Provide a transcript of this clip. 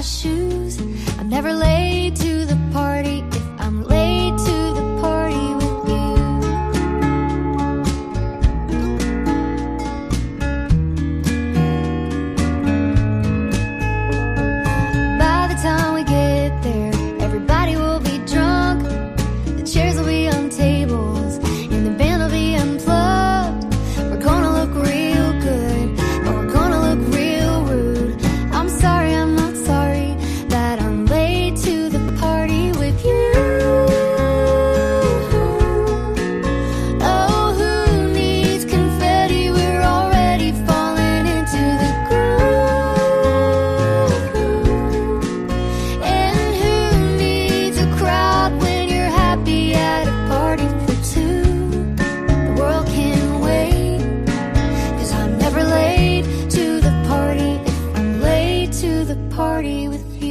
my shoes. I'm never late to the party if I'm late to the party with you. By the time we get there, party with you.